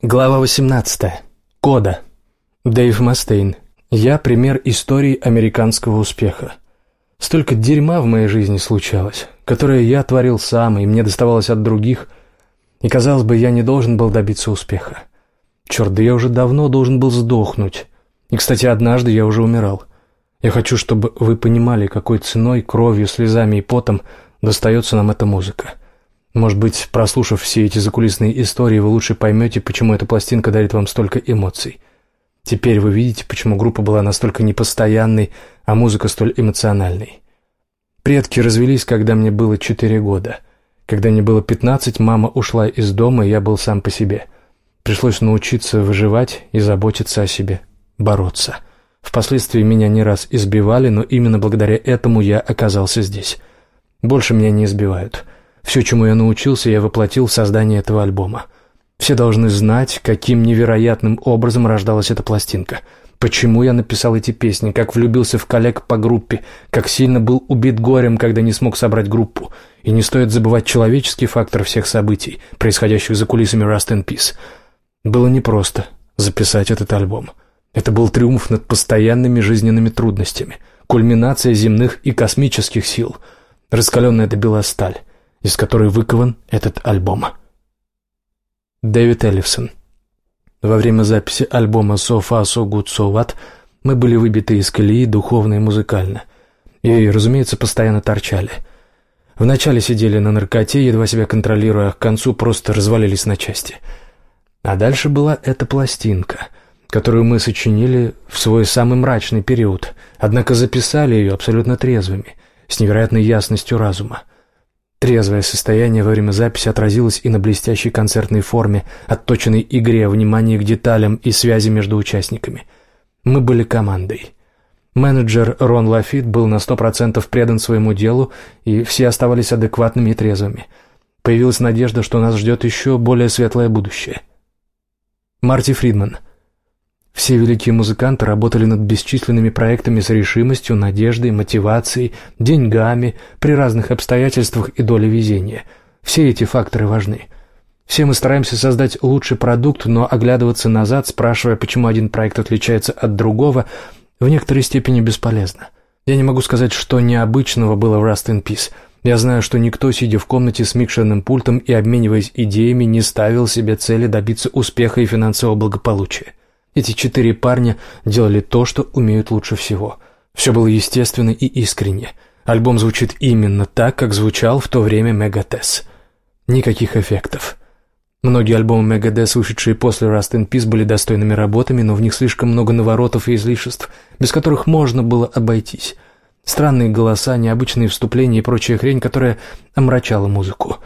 Глава 18. Кода. Дэйв Мастейн. Я пример истории американского успеха. Столько дерьма в моей жизни случалось, которое я творил сам, и мне доставалось от других, и, казалось бы, я не должен был добиться успеха. Черт, да я уже давно должен был сдохнуть. И, кстати, однажды я уже умирал. Я хочу, чтобы вы понимали, какой ценой, кровью, слезами и потом достается нам эта музыка. Может быть, прослушав все эти закулисные истории, вы лучше поймете, почему эта пластинка дарит вам столько эмоций. Теперь вы видите, почему группа была настолько непостоянной, а музыка столь эмоциональной. Предки развелись, когда мне было четыре года. Когда мне было пятнадцать, мама ушла из дома, и я был сам по себе. Пришлось научиться выживать и заботиться о себе, бороться. Впоследствии меня не раз избивали, но именно благодаря этому я оказался здесь. Больше меня не избивают. Все, чему я научился, я воплотил в создание этого альбома. Все должны знать, каким невероятным образом рождалась эта пластинка. Почему я написал эти песни, как влюбился в коллег по группе, как сильно был убит горем, когда не смог собрать группу. И не стоит забывать человеческий фактор всех событий, происходящих за кулисами Rust in Peace. Было непросто записать этот альбом. Это был триумф над постоянными жизненными трудностями, кульминация земных и космических сил, раскаленная до бела сталь из которой выкован этот альбом. Дэвид Эллифсон Во время записи альбома «So Far, So Good, So What» мы были выбиты из колеи духовно и музыкально. И, разумеется, постоянно торчали. Вначале сидели на наркоте, едва себя контролируя, а к концу просто развалились на части. А дальше была эта пластинка, которую мы сочинили в свой самый мрачный период, однако записали ее абсолютно трезвыми, с невероятной ясностью разума. Трезвое состояние во время записи отразилось и на блестящей концертной форме, отточенной игре, внимании к деталям и связи между участниками. Мы были командой. Менеджер Рон Лафит был на сто процентов предан своему делу, и все оставались адекватными и трезвыми. Появилась надежда, что нас ждет еще более светлое будущее. Марти Фридман – все великие музыканты работали над бесчисленными проектами с решимостью, надеждой, мотивацией, деньгами, при разных обстоятельствах и доле везения. Все эти факторы важны. Все мы стараемся создать лучший продукт, но оглядываться назад, спрашивая, почему один проект отличается от другого, в некоторой степени бесполезно. Я не могу сказать, что необычного было в Rust in Peace. Я знаю, что никто, сидя в комнате с микшерным пультом и обмениваясь идеями, не ставил себе цели добиться успеха и финансового благополучия. Эти четыре парня делали то, что умеют лучше всего. Все было естественно и искренне. Альбом звучит именно так, как звучал в то время Мегатес. Никаких эффектов. Многие альбомы Мегадес, вышедшие после Rust in Peace, были достойными работами, но в них слишком много наворотов и излишеств, без которых можно было обойтись. Странные голоса, необычные вступления и прочая хрень, которая омрачала музыку.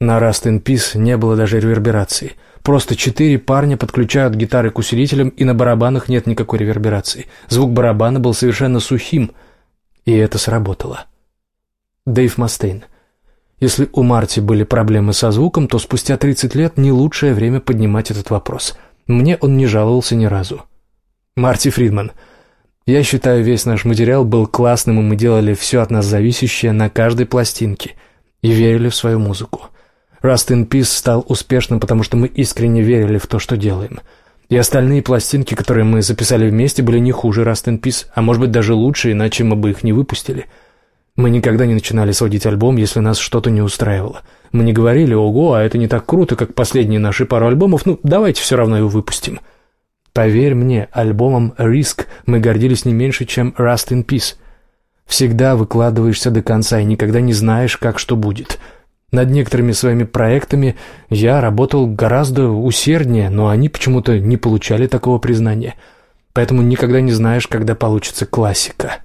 На Rust in Peace не было даже реверберации – Просто четыре парня подключают гитары к усилителям, и на барабанах нет никакой реверберации. Звук барабана был совершенно сухим, и это сработало. Дэйв Мастейн. Если у Марти были проблемы со звуком, то спустя 30 лет не лучшее время поднимать этот вопрос. Мне он не жаловался ни разу. Марти Фридман. Я считаю, весь наш материал был классным, и мы делали все от нас зависящее на каждой пластинке и верили в свою музыку. Rust in Peace стал успешным, потому что мы искренне верили в то, что делаем. И остальные пластинки, которые мы записали вместе, были не хуже Rust in Peace, а может быть даже лучше, иначе мы бы их не выпустили. Мы никогда не начинали сводить альбом, если нас что-то не устраивало. Мы не говорили «Ого, а это не так круто, как последние наши пару альбомов, ну давайте все равно его выпустим». Поверь мне, альбомом «Risk» мы гордились не меньше, чем «Rust in Peace». Всегда выкладываешься до конца и никогда не знаешь, как что будет – над некоторыми своими проектами я работал гораздо усерднее, но они почему-то не получали такого признания. Поэтому никогда не знаешь, когда получится классика.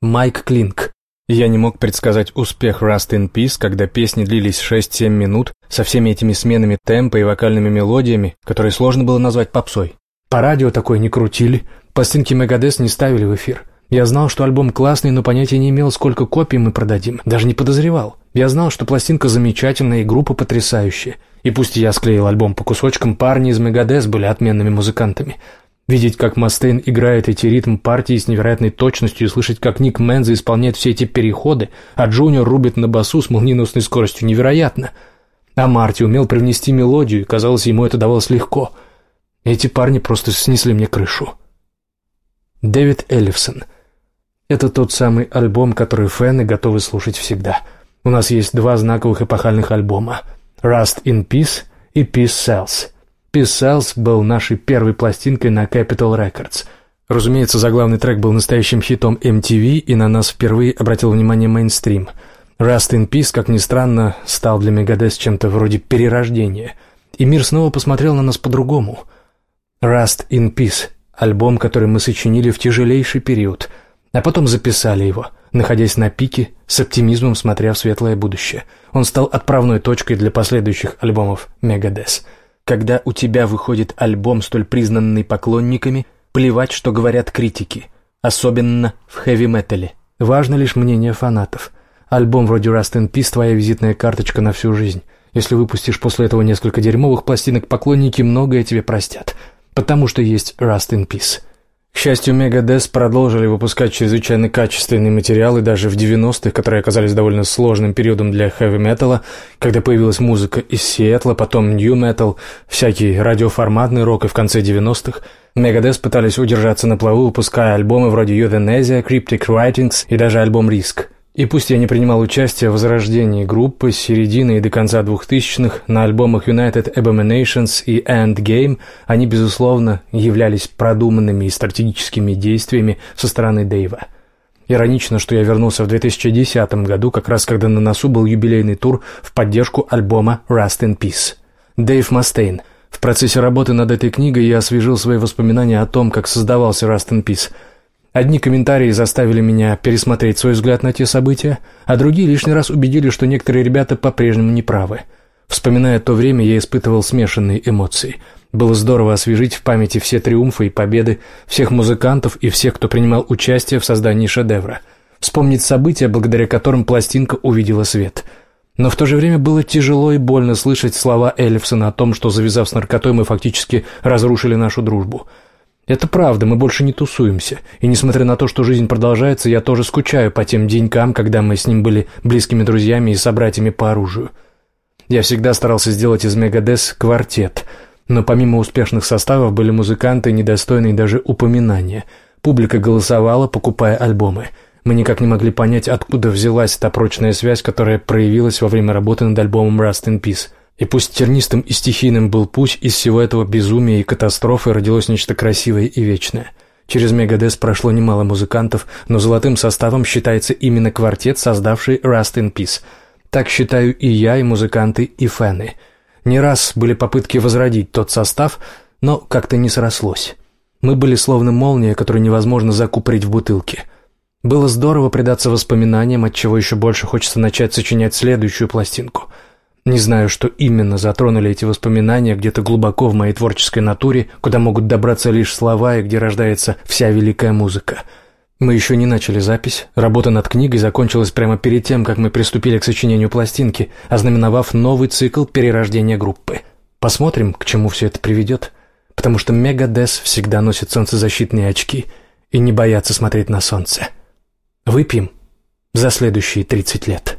Майк Клинк. Я не мог предсказать успех Rust in Peace, когда песни длились 6-7 минут, со всеми этими сменами темпа и вокальными мелодиями, которые сложно было назвать попсой. По радио такое не крутили, пластинки Мегадес не ставили в эфир. Я знал, что альбом классный, но понятия не имел, сколько копий мы продадим. Даже не подозревал. Я знал, что пластинка замечательная и группа потрясающая. И пусть я склеил альбом по кусочкам, парни из Мегадес были отменными музыкантами. Видеть, как Мастейн играет эти ритм партии с невероятной точностью и слышать, как Ник Менза исполняет все эти переходы, а Джуниор рубит на басу с молниеносной скоростью невероятно. А Марти умел привнести мелодию, и, казалось, ему это давалось легко. Эти парни просто снесли мне крышу. Дэвид Эллифсон. Это тот самый альбом, который фэны готовы слушать всегда. У нас есть два знаковых эпохальных альбома «Rust in Peace» и «Peace Cells». «Peace Cells» был нашей первой пластинкой на Capitol Records. Разумеется, заглавный трек был настоящим хитом MTV, и на нас впервые обратил внимание мейнстрим – Rust in Peace, как ни странно, стал для Мегадес чем-то вроде перерождения, и мир снова посмотрел на нас по-другому. Rust in Peace — альбом, который мы сочинили в тяжелейший период, а потом записали его, находясь на пике, с оптимизмом смотря в светлое будущее. Он стал отправной точкой для последующих альбомов Мегадес. Когда у тебя выходит альбом, столь признанный поклонниками, плевать, что говорят критики, особенно в хэви-метале. Важно лишь мнение фанатов — Альбом вроде Rust in Peace – твоя визитная карточка на всю жизнь. Если выпустишь после этого несколько дерьмовых пластинок, поклонники многое тебе простят. Потому что есть Rust in Peace. К счастью, Megadeth продолжили выпускать чрезвычайно качественные материалы даже в 90-х, которые оказались довольно сложным периодом для хэви-металла, когда появилась музыка из Сиэтла, потом нью-метал, всякий радиоформатный рок и в конце 90-х. Megadeth пытались удержаться на плаву, выпуская альбомы вроде Euthanasia, Cryptic Writings и даже альбом Risk. И пусть я не принимал участия в возрождении группы с середины и до конца 2000-х, на альбомах United Abominations и Endgame они, безусловно, являлись продуманными и стратегическими действиями со стороны Дэйва. Иронично, что я вернулся в 2010 году, как раз когда на носу был юбилейный тур в поддержку альбома Rust in Peace. Дэйв Мастейн. В процессе работы над этой книгой я освежил свои воспоминания о том, как создавался Rust in Peace – Одни комментарии заставили меня пересмотреть свой взгляд на те события, а другие лишний раз убедили, что некоторые ребята по-прежнему неправы. Вспоминая то время, я испытывал смешанные эмоции. Было здорово освежить в памяти все триумфы и победы, всех музыкантов и всех, кто принимал участие в создании шедевра. Вспомнить события, благодаря которым пластинка увидела свет. Но в то же время было тяжело и больно слышать слова Эллифсона о том, что, завязав с наркотой, мы фактически разрушили нашу дружбу – это правда, мы больше не тусуемся. И несмотря на то, что жизнь продолжается, я тоже скучаю по тем денькам, когда мы с ним были близкими друзьями и собратьями по оружию. Я всегда старался сделать из Мегадес квартет, но помимо успешных составов были музыканты, недостойные даже упоминания. Публика голосовала, покупая альбомы. Мы никак не могли понять, откуда взялась та прочная связь, которая проявилась во время работы над альбомом «Rust in Peace». И пусть тернистым и стихийным был путь, из всего этого безумия и катастрофы родилось нечто красивое и вечное. Через Мегадес прошло немало музыкантов, но золотым составом считается именно квартет, создавший Rust in Peace. Так считаю и я, и музыканты, и фэны. Не раз были попытки возродить тот состав, но как-то не срослось. Мы были словно молния, которую невозможно закупорить в бутылке. Было здорово предаться воспоминаниям, от чего еще больше хочется начать сочинять следующую пластинку — не знаю, что именно затронули эти воспоминания где-то глубоко в моей творческой натуре, куда могут добраться лишь слова и где рождается вся великая музыка. Мы еще не начали запись. Работа над книгой закончилась прямо перед тем, как мы приступили к сочинению пластинки, ознаменовав новый цикл перерождения группы. Посмотрим, к чему все это приведет. Потому что Мегадес всегда носит солнцезащитные очки и не боятся смотреть на солнце. Выпьем за следующие 30 лет.